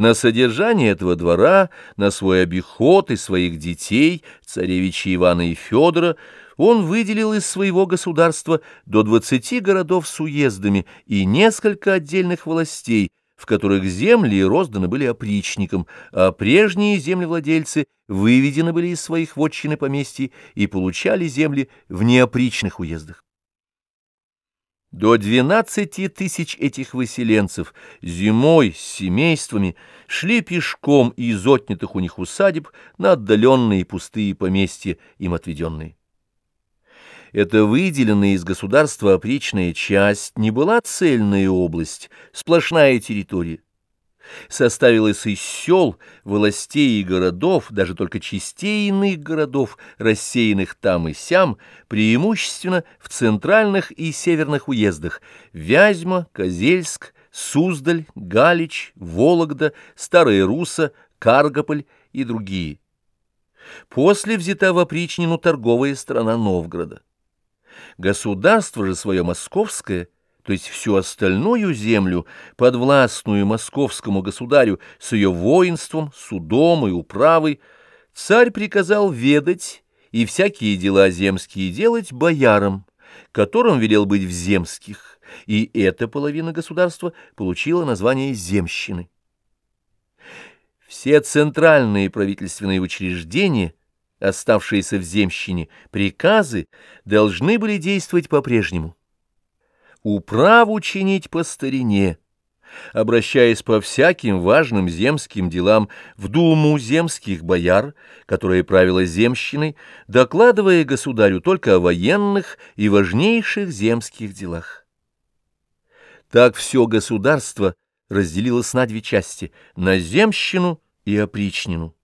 На содержание этого двора, на свой обиход и своих детей, царевича Ивана и Федора, он выделил из своего государства до двадцати городов с уездами и несколько отдельных властей, в которых земли розданы были опричникам, а прежние землевладельцы выведены были из своих вотчин и поместий и получали земли в неопричных уездах. До двенадцати тысяч этих выселенцев зимой с семействами шли пешком из отнятых у них усадеб на отдаленные пустые поместья, им отведенные. Эта выделенная из государства опричная часть не была цельная область, сплошная территория. Составилась из сел, властей и городов, даже только частей иных городов, рассеянных там и сям, преимущественно в центральных и северных уездах Вязьма, Козельск, Суздаль, Галич, Вологда, Старая Руса, Каргополь и другие. После взята в опричнину торговая страна Новгорода. Государство же свое московское, то есть всю остальную землю, подвластную московскому государю с ее воинством, судом и управой, царь приказал ведать и всякие дела земские делать боярам, которым велел быть в земских, и эта половина государства получила название земщины. Все центральные правительственные учреждения – оставшиеся в земщине, приказы должны были действовать по-прежнему. Управу чинить по старине, обращаясь по всяким важным земским делам в Думу земских бояр, которая правила земщиной, докладывая государю только о военных и важнейших земских делах. Так все государство разделилось на две части — на земщину и опричнину.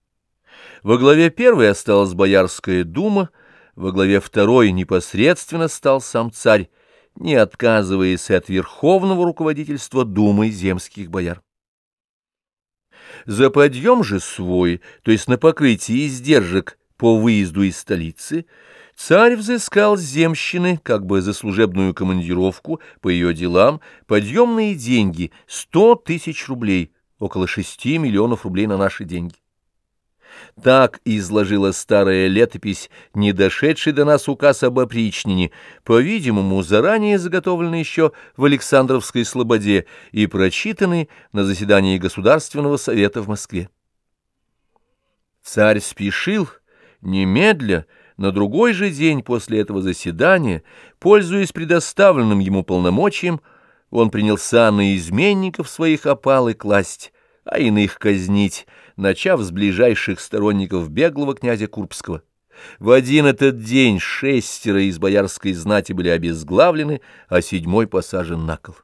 Во главе первой осталась Боярская дума, во главе второй непосредственно стал сам царь, не отказываясь от верховного руководительства думы земских бояр. За подъем же свой, то есть на покрытие издержек по выезду из столицы, царь взыскал с земщины, как бы за служебную командировку по ее делам, подъемные деньги — сто тысяч рублей, около шести миллионов рублей на наши деньги. Так изложила старая летопись, не дошедший до нас указ об опричнине, по-видимому, заранее заготовленный еще в Александровской Слободе и прочитанный на заседании Государственного совета в Москве. Царь спешил, немедля, на другой же день после этого заседания, пользуясь предоставленным ему полномочием, он принялся на изменников своих опал и класть, а иных казнить, начав с ближайших сторонников беглого князя Курбского. В один этот день шестеро из боярской знати были обезглавлены, а седьмой посажен на кол.